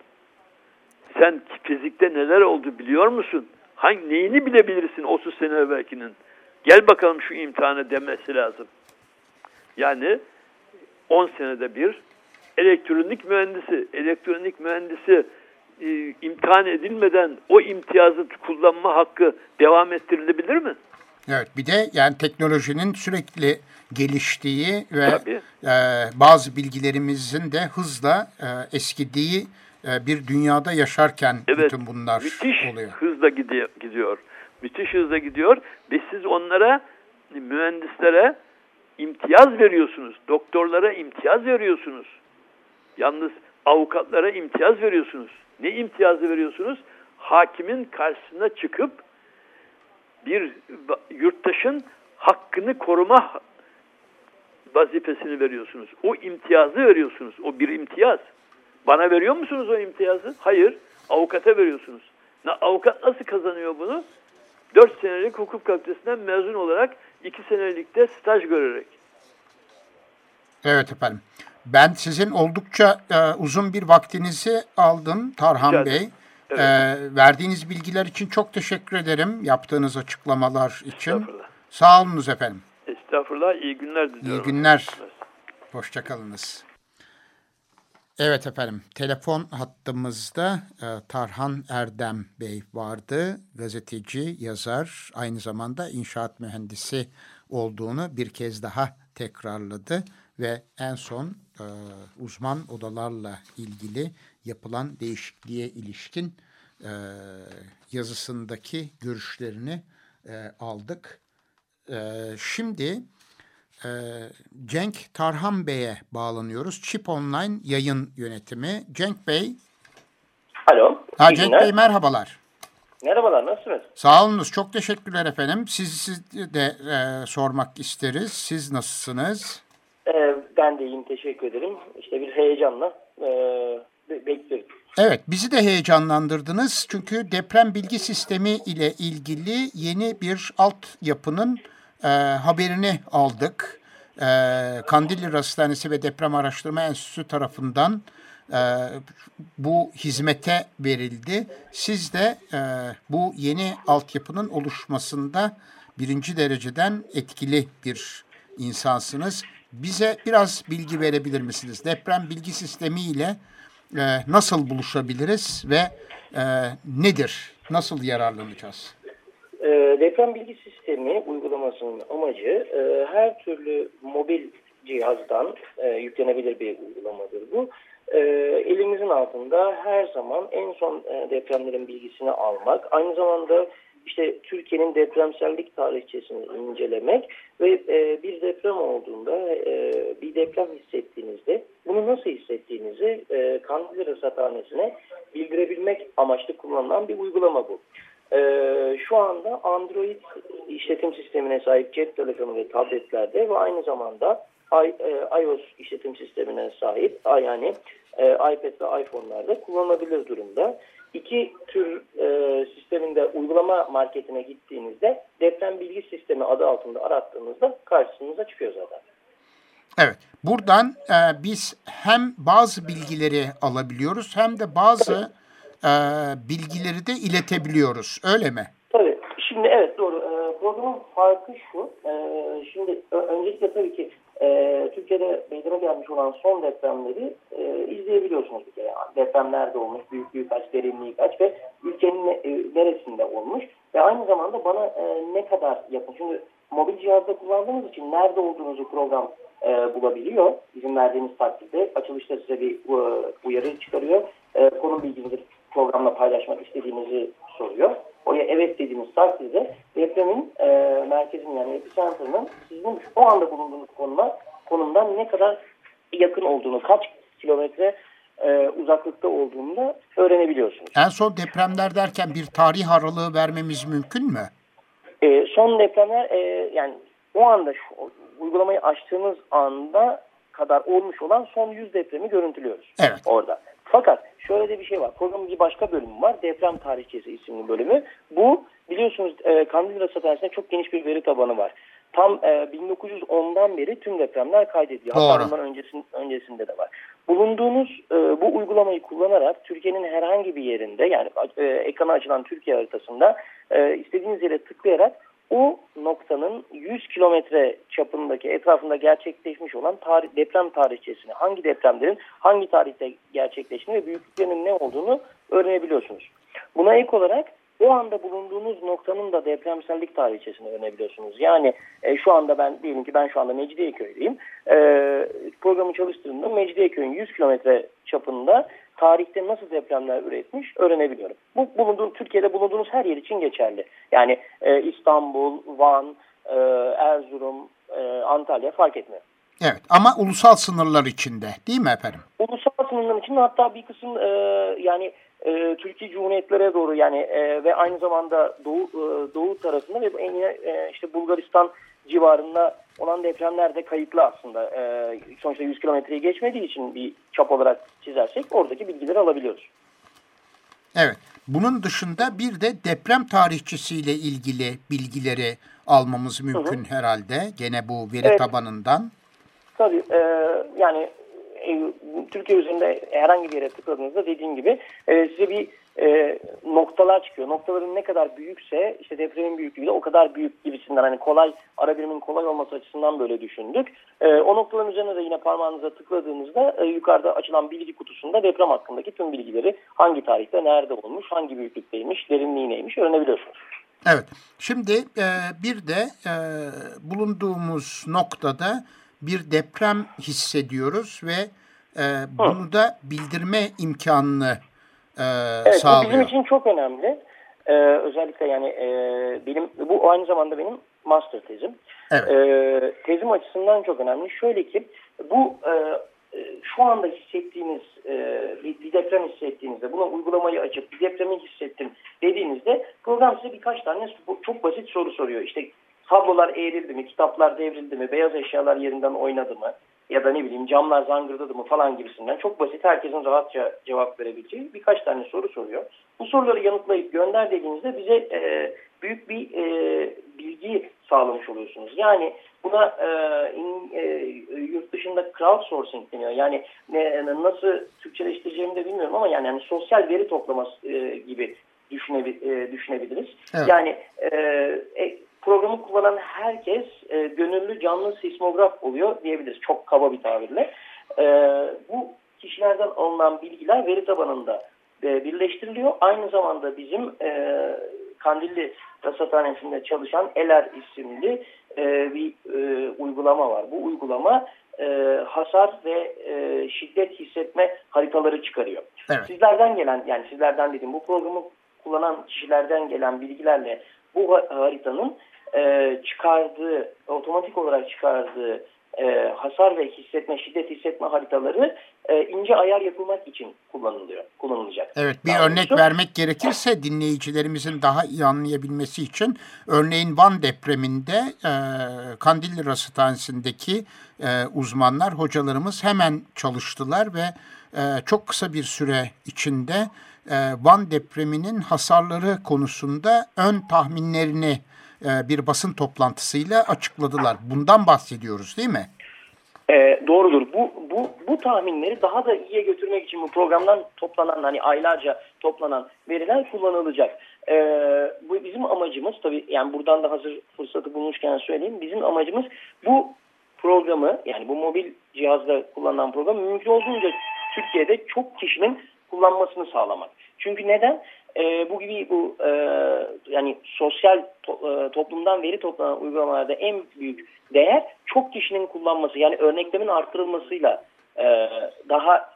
Sen fizikte neler oldu biliyor musun? Hangi neyini bilebilirsin 30 sene evvelkinin? Gel bakalım şu imtihanı demesi lazım. Yani 10 senede bir elektronik mühendisi, elektronik mühendisi e, imtihan edilmeden o imtiyazı kullanma hakkı devam ettirilebilir mi? Evet bir de yani teknolojinin sürekli geliştiği ve Tabii. e, bazı bilgilerimizin de hızla e, eskidiği e, bir dünyada yaşarken Evet. bütün bunlar müthiş oluyor. hızla gidiyor, gidiyor. Müthiş hızla gidiyor ve siz onlara mühendislere imtiyaz veriyorsunuz. Doktorlara imtiyaz veriyorsunuz. Yalnız avukatlara imtiyaz veriyorsunuz. Ne imtiyazı veriyorsunuz? Hakimin karşısına çıkıp bir yurttaşın hakkını koruma vazifesini veriyorsunuz. O imtiyazı veriyorsunuz. O bir imtiyaz. Bana veriyor musunuz o imtiyazı? Hayır. Avukata veriyorsunuz. Avukat nasıl kazanıyor bunu? 4 senelik hukuk fakültesinden mezun olarak 2 senelikte staj görerek. Evet efendim. Ben sizin oldukça e, uzun bir vaktinizi aldım Tarhan Rica Bey. Evet. E, verdiğiniz bilgiler için çok teşekkür ederim. Yaptığınız açıklamalar için. Estağfurullah. Sağ olunuz efendim. Estağfurullah. İyi günler diliyorum. İyi günler. Hoşçakalınız. Evet efendim, telefon hattımızda e, Tarhan Erdem Bey vardı. Gazeteci, yazar, aynı zamanda inşaat mühendisi olduğunu bir kez daha tekrarladı. Ve en son e, uzman odalarla ilgili yapılan değişikliğe ilişkin e, yazısındaki görüşlerini e, aldık. E, şimdi... Ee, Cenk Tarhan Bey'e bağlanıyoruz. Chip Online yayın yönetimi. Cenk Bey, Alo. ha Cenk günler. Bey merhabalar. Merhabalar, nasılsınız? Sağ olunuz, çok teşekkürler efendim. Sizi siz de e, sormak isteriz. Siz nasılsınız? Ee, ben de iyiyim, teşekkür ederim. İşte bir heyecanla e, be- bekliyorum. Evet, bizi de heyecanlandırdınız. Çünkü deprem bilgi sistemi ile ilgili yeni bir altyapının e, haberini aldık. E, Kandilli Hastanesi ve Deprem Araştırma Enstitüsü tarafından e, bu hizmete verildi. Siz de bu yeni altyapının oluşmasında birinci dereceden etkili bir insansınız. Bize biraz bilgi verebilir misiniz? Deprem bilgi sistemi ile e, nasıl buluşabiliriz ve e, nedir? Nasıl yararlanacağız? Ee, deprem bilgi sistemi uygulamasının amacı e, her türlü mobil cihazdan e, yüklenebilir bir uygulamadır bu. E, elimizin altında her zaman en son e, depremlerin bilgisini almak, aynı zamanda işte Türkiye'nin depremsellik tarihçesini incelemek ve e, bir deprem olduğunda e, bir deprem hissettiğinizde bunu nasıl hissettiğinizi e, Kandilli Rasathanesi'ne bildirebilmek amaçlı kullanılan bir uygulama bu. Ee, şu anda Android işletim sistemine sahip cep telefonu ve tabletlerde ve aynı zamanda e, iOS işletim sistemine sahip yani e, iPad ve iPhone'larda kullanılabilir durumda. İki tür e, sisteminde uygulama marketine gittiğinizde deprem bilgi sistemi adı altında arattığınızda karşınıza çıkıyor zaten. Evet, buradan e, biz hem bazı bilgileri alabiliyoruz hem de bazı e, bilgileri de iletebiliyoruz. Öyle mi? Tabii. Şimdi evet doğru. Ee, programın farkı şu. Ee, şimdi öncelikle tabii ki e, Türkiye'de meydana gelmiş olan son depremleri e, izleyebiliyorsunuz bir kere. Yani deprem nerede olmuş, büyüklüğü kaç, derinliği kaç ve ülkenin e, neresinde olmuş. Ve aynı zamanda bana e, ne kadar yakın. Şimdi mobil cihazda kullandığınız için nerede olduğunuzu program e, bulabiliyor. İzin verdiğiniz takdirde açılışta size bir e, uyarı çıkarıyor. E, konum bilginizi programla paylaşmak istediğinizi soruyor. Oraya evet dediğiniz takdirde depremin e, merkezinin yani epicentrının sizin o anda bulunduğunuz konuma konumdan ne kadar yakın olduğunu, kaç kilometre e, uzaklıkta olduğunu da öğrenebiliyorsunuz. En son depremler derken bir tarih aralığı vermemiz mümkün mü? E, son depremler e, yani o anda şu, uygulamayı açtığımız anda kadar olmuş olan son 100 depremi görüntülüyoruz Evet. orada. Fakat şöyle de bir şey var. Programın bir başka bölümü var. Deprem Tarihçesi isimli bölümü. Bu biliyorsunuz e, Kandil Rasathanesi'nde çok geniş bir veri tabanı var. Tam e, 1910'dan beri tüm depremler kaydediliyor. Hatta bundan öncesinde, öncesinde de var. Bulunduğunuz e, bu uygulamayı kullanarak Türkiye'nin herhangi bir yerinde yani e, ekrana açılan Türkiye haritasında e, istediğiniz yere tıklayarak o noktanın 100 kilometre çapındaki etrafında gerçekleşmiş olan tarih, deprem tarihçesini, hangi depremlerin hangi tarihte gerçekleştiğini ve büyüklüklerinin ne olduğunu öğrenebiliyorsunuz. Buna ek olarak o anda bulunduğunuz noktanın da depremsellik tarihçesini öğrenebiliyorsunuz. Yani e, şu anda ben diyelim ki ben şu anda Mecidiyeköy'deyim. E, programı çalıştırdığımda Mecidiyeköy'ün 100 kilometre çapında tarihte nasıl depremler üretmiş öğrenebiliyorum. Bu bulunduğum Türkiye'de bulunduğunuz her yer için geçerli. Yani e, İstanbul, Van, e, Erzurum, e, Antalya fark etmiyor. Evet ama ulusal sınırlar içinde değil mi efendim? Ulusal sınırların içinde hatta bir kısım e, yani e, Türkiye Cumhuriyetlere doğru yani e, ve aynı zamanda doğu e, doğu tarafında ve en e, işte Bulgaristan civarında olan depremler de kayıtlı aslında. E, sonuçta 100 kilometreyi geçmediği için bir çap olarak çizersek oradaki bilgileri alabiliyoruz. Evet. Bunun dışında bir de deprem tarihçisiyle ilgili bilgileri almamız mümkün herhalde. Gene bu veri Evet. tabanından. Tabii e, yani e, Türkiye üzerinde herhangi bir yere tıkladığınızda dediğim gibi e, size bir e, noktalar çıkıyor. Noktaların ne kadar büyükse işte depremin büyüklüğü de o kadar büyük gibisinden hani kolay ara birimin kolay olması açısından böyle düşündük. E, o noktaların üzerine de yine parmağınıza tıkladığınızda e, yukarıda açılan bilgi kutusunda deprem hakkındaki tüm bilgileri hangi tarihte nerede olmuş, hangi büyüklükteymiş, derinliği neymiş öğrenebiliyorsunuz. Evet. Şimdi e, bir de e, bulunduğumuz noktada bir deprem hissediyoruz ve e, bunu da bildirme imkanını e, Evet, bu sağlıyor. bizim için çok önemli. Ee, özellikle yani e, benim bu aynı zamanda benim master tezim. Evet. Ee, tezim açısından çok önemli. Şöyle ki bu e, e, şu anda hissettiğiniz e, bir, bir deprem hissettiğinizde buna uygulamayı açıp bir depremi hissettim dediğinizde program size birkaç tane çok basit soru soruyor. İşte tablolar eğrildi mi, kitaplar devrildi mi, beyaz eşyalar yerinden oynadı mı ya da ne bileyim camlar zangırdadı mı falan gibisinden çok basit herkesin rahatça cevap verebileceği birkaç tane soru soruyor. Bu soruları yanıtlayıp gönder dediğinizde bize e, büyük bir e, bilgi sağlamış oluyorsunuz. Yani buna e, in, e, yurt dışında crowdsourcing deniyor. Yani ne, nasıl Türkçeleştireceğimi de bilmiyorum ama yani, yani sosyal veri toplaması e, gibi düşünebi, e, düşünebiliriz. Evet. Yani e, e, programı kullanan herkes e, gönüllü canlı sismograf oluyor diyebiliriz. Çok kaba bir tabirle. E, bu kişilerden alınan bilgiler veri tabanında e, birleştiriliyor. Aynı zamanda bizim e, Kandilli Rasathanesi'nde çalışan ELER isimli e, bir e, uygulama var. Bu uygulama e, hasar ve e, şiddet hissetme haritaları çıkarıyor. Evet. Sizlerden gelen yani sizlerden dedim bu programı kullanan kişilerden gelen bilgilerle bu ha- haritanın e, çıkardığı otomatik olarak çıkardığı e, hasar ve hissetme şiddet hissetme haritaları e, ince ayar yapılmak için kullanılıyor kullanılacak. Evet bir Daha örnek doğrusu- vermek gerekirse dinleyicilerimizin daha iyi anlayabilmesi için örneğin Van depreminde e, Kandilli Rasathanesi'ndeki e, uzmanlar hocalarımız hemen çalıştılar ve e, çok kısa bir süre içinde e, Van depreminin hasarları konusunda ön tahminlerini e, bir basın toplantısıyla açıkladılar. Bundan bahsediyoruz değil mi? E, doğrudur. Bu, bu, bu tahminleri daha da iyiye götürmek için bu programdan toplanan hani aylarca toplanan veriler kullanılacak. E, bu bizim amacımız tabii yani buradan da hazır fırsatı bulmuşken söyleyeyim. Bizim amacımız bu programı yani bu mobil cihazda kullanılan programı mümkün olduğunca Türkiye'de çok kişinin kullanmasını sağlamak. Çünkü neden? E, bu gibi bu e, yani sosyal to- e, toplumdan veri toplanan uygulamalarda en büyük değer çok kişinin kullanması yani örneklemin arttırılmasıyla e, daha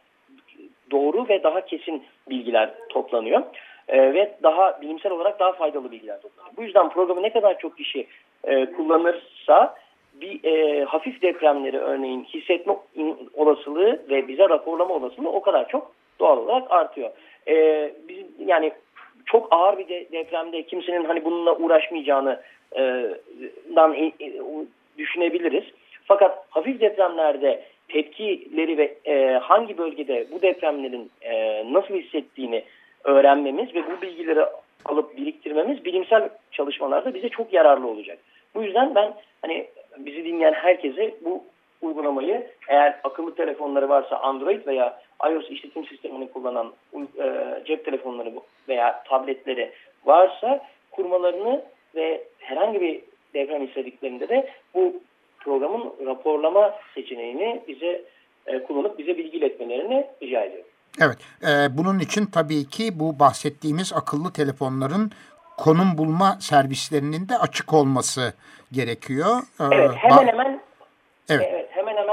doğru ve daha kesin bilgiler toplanıyor. E, ve daha bilimsel olarak daha faydalı bilgiler toplanıyor. Bu yüzden programı ne kadar çok kişi e, kullanırsa bir e, hafif depremleri örneğin hissetme olasılığı ve bize raporlama olasılığı o kadar çok doğal olarak artıyor. E, biz, yani çok ağır bir de, depremde kimsenin hani bununla uğraşmayacağını dan e, e, düşünebiliriz. Fakat hafif depremlerde tepkileri ve e, hangi bölgede bu depremlerin e, nasıl hissettiğini öğrenmemiz ve bu bilgileri alıp biriktirmemiz bilimsel çalışmalarda bize çok yararlı olacak. Bu yüzden ben hani bizi dinleyen herkese bu uygulamayı eğer akıllı telefonları varsa Android veya iOS işletim sistemini kullanan e, cep telefonları veya tabletleri varsa kurmalarını ve herhangi bir deprem istediklerinde de bu programın raporlama seçeneğini bize e, kullanıp bize bilgi iletmelerini rica ediyorum. Evet, e, bunun için tabii ki bu bahsettiğimiz akıllı telefonların konum bulma servislerinin de açık olması gerekiyor. E, evet, hemen hemen evet. evet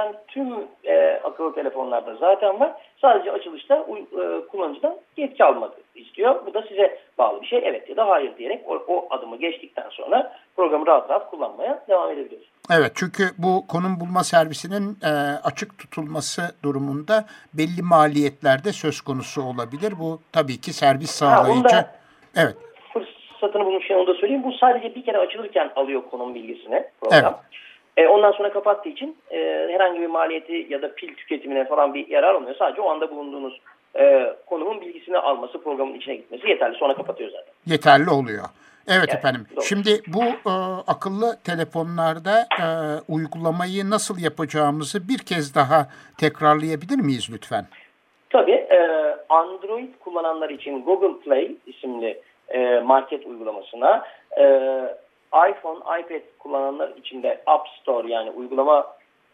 hemen tüm e, akıllı telefonlarda zaten var. Sadece açılışta e, kullanıcıdan yetki almak istiyor. Bu da size bağlı bir şey. Evet ya da hayır diyerek o, o adımı geçtikten sonra programı rahat rahat kullanmaya devam edebiliyorsunuz. Evet çünkü bu konum bulma servisinin e, açık tutulması durumunda belli maliyetlerde söz konusu olabilir. Bu tabii ki servis sağlayıcı. Ha, evet. Fırsatını bulmuşken onu da söyleyeyim. Bu sadece bir kere açılırken alıyor konum bilgisini program. Evet. E, ondan sonra kapattığı için e, herhangi bir maliyeti ya da pil tüketimine falan bir yarar olmuyor. Sadece o anda bulunduğunuz e, konumun bilgisini alması, programın içine gitmesi yeterli. Sonra kapatıyor zaten. Yeterli oluyor. Evet yani, efendim. Doğru. Şimdi bu e, akıllı telefonlarda e, uygulamayı nasıl yapacağımızı bir kez daha tekrarlayabilir miyiz lütfen? Tabii. E, Android kullananlar için Google Play isimli e, market uygulamasına, e, iPhone, iPad kullananlar için de App Store yani uygulama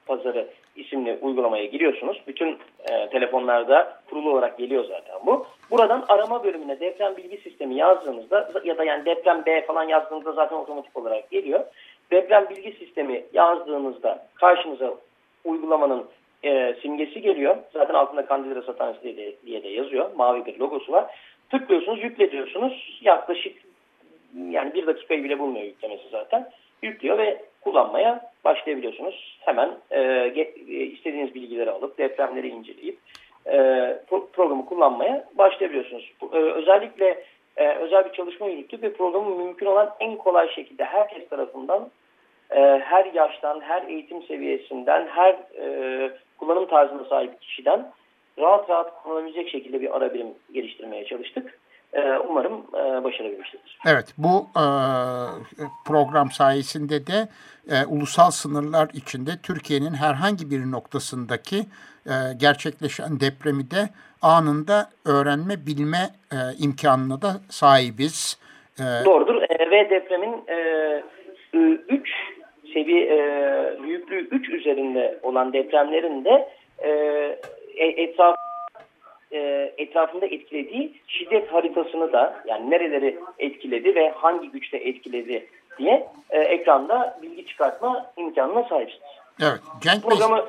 pazarı isimli uygulamaya giriyorsunuz. Bütün e, telefonlarda kurulu olarak geliyor zaten bu. Buradan arama bölümüne deprem bilgi sistemi yazdığınızda ya da yani deprem B falan yazdığınızda zaten otomatik olarak geliyor. Deprem bilgi sistemi yazdığınızda karşınıza uygulamanın e, simgesi geliyor. Zaten altında Kandilera Satanist diye de, diye de yazıyor. Mavi bir logosu var. Tıklıyorsunuz, yükletiyorsunuz. Yaklaşık yani bir dakikayı bile bulmuyor yüklemesi zaten. Yüklüyor ve kullanmaya başlayabiliyorsunuz. Hemen e, e, istediğiniz bilgileri alıp depremleri inceleyip e, pro programı kullanmaya başlayabiliyorsunuz. E, özellikle e, özel bir çalışma yürüttük ve programı mümkün olan en kolay şekilde herkes tarafından e, her yaştan, her eğitim seviyesinden, her e, kullanım tarzına sahip kişiden rahat rahat kullanabilecek şekilde bir ara birim geliştirmeye çalıştık. Ee, umarım e, başarabilmiştir. Evet bu e, program sayesinde de e, ulusal sınırlar içinde Türkiye'nin herhangi bir noktasındaki gerçekleşen depremi de anında öğrenme, bilme imkanına da sahibiz. Doğrudur ve depremin 3 seviye büyüklüğü 3 üzerinde olan depremlerin de etraf e, etrafında etkilediği şiddet haritasını da yani nereleri etkiledi ve hangi güçte etkiledi diye e, ekranda bilgi çıkartma imkanına sahipsiniz. Evet. Cenk Programı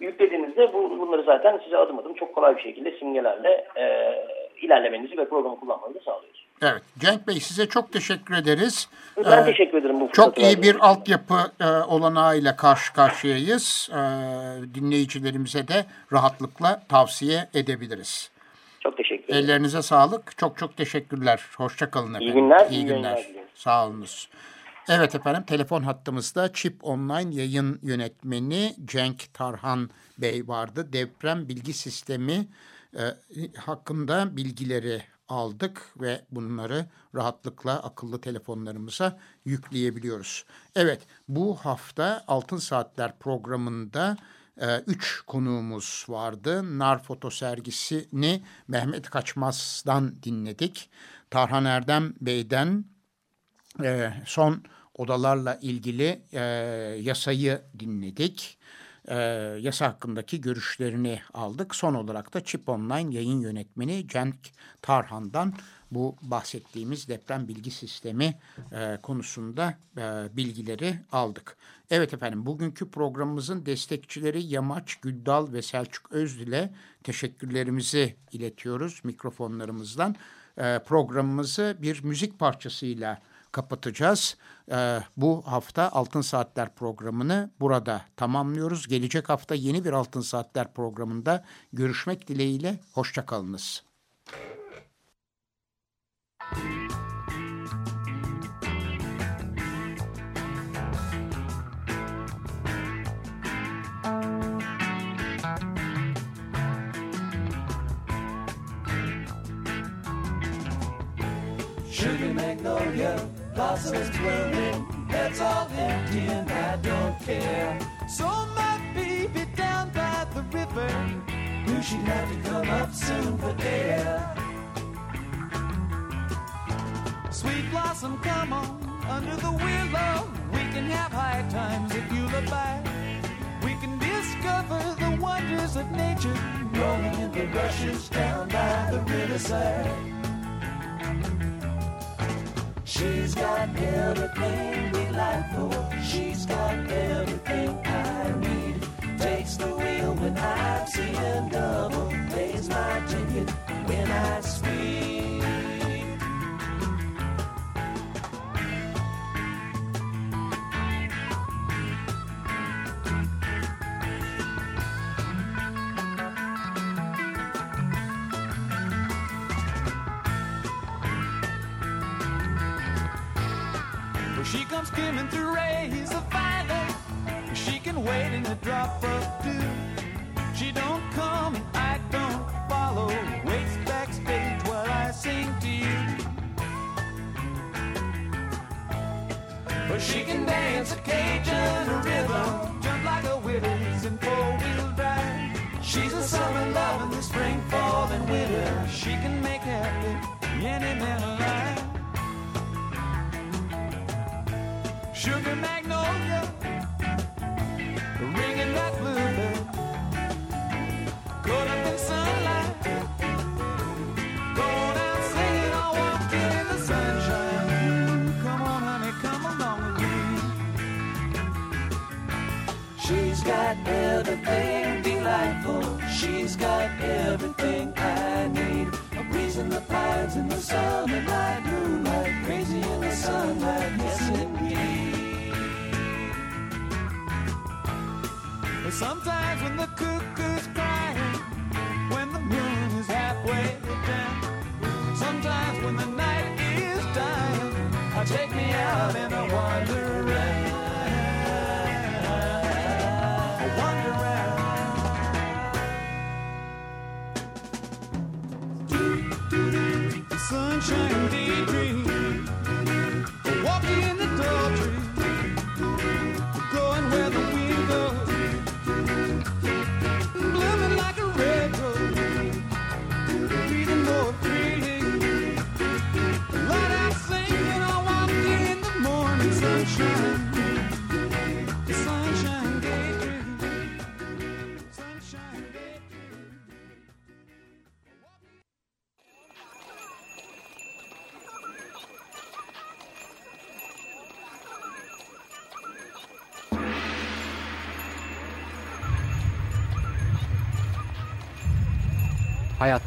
yüklediğinizde bu, bunları zaten size adım adım çok kolay bir şekilde simgelerle e, ilerlemenizi ve programı kullanmanızı sağlıyoruz. Evet. Cenk Bey size çok teşekkür ederiz. Ben ee, teşekkür ederim. Bu çok iyi bir altyapı e, olanağıyla karşı karşıyayız. E, dinleyicilerimize de rahatlıkla tavsiye edebiliriz. Çok teşekkür ederim. Ellerinize sağlık. Çok çok teşekkürler. Hoşçakalın efendim. İyi günler. İyi, iyi günler. günler. Sağ olunuz. Evet efendim telefon hattımızda Çip Online yayın yönetmeni Cenk Tarhan Bey vardı. Deprem bilgi sistemi e, hakkında bilgileri aldık ve bunları rahatlıkla akıllı telefonlarımıza yükleyebiliyoruz. Evet bu hafta Altın Saatler programında e, üç konuğumuz vardı. Nar foto sergisini Mehmet Kaçmaz'dan dinledik. Tarhan Erdem Bey'den e, son odalarla ilgili e, yasayı dinledik e, yasa hakkındaki görüşlerini aldık. Son olarak da Chip Online yayın yönetmeni Cenk Tarhan'dan bu bahsettiğimiz deprem bilgi sistemi e, konusunda e, bilgileri aldık. Evet efendim bugünkü programımızın destekçileri Yamaç, Güldal ve Selçuk Özdil'e teşekkürlerimizi iletiyoruz mikrofonlarımızdan. E, programımızı bir müzik parçasıyla kapatacağız. Ee, bu hafta Altın Saatler programını burada tamamlıyoruz. Gelecek hafta yeni bir Altın Saatler programında görüşmek dileğiyle. Hoşçakalınız. Sugar blossoms blooming, that's all empty and I don't care. So my baby down by the river knew she'd have to come up soon for air. Sweet blossom, come on, under the willow. We can have high times if you look back. We can discover the wonders of nature, rolling in the rushes down by the riverside. She's got everything delightful. She's got everything I need. Takes the wheel when I'm seeing double. Pays my ticket when I She can wait in a drop of dew. She don't come I don't follow. Waits backstage while I sing to you. But she can dance a Cajun rhythm, jump like a Willis in four-wheel drive. She's a summer love in the spring, fall, and winter. She can make happy any man alive. Sugar magnolia, everything delightful. She's got everything I need. A breeze in the pines in the summer night, moonlight, crazy in the sunlight. Yes, indeed. But sometimes when the cuckoo's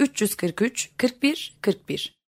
343 41 41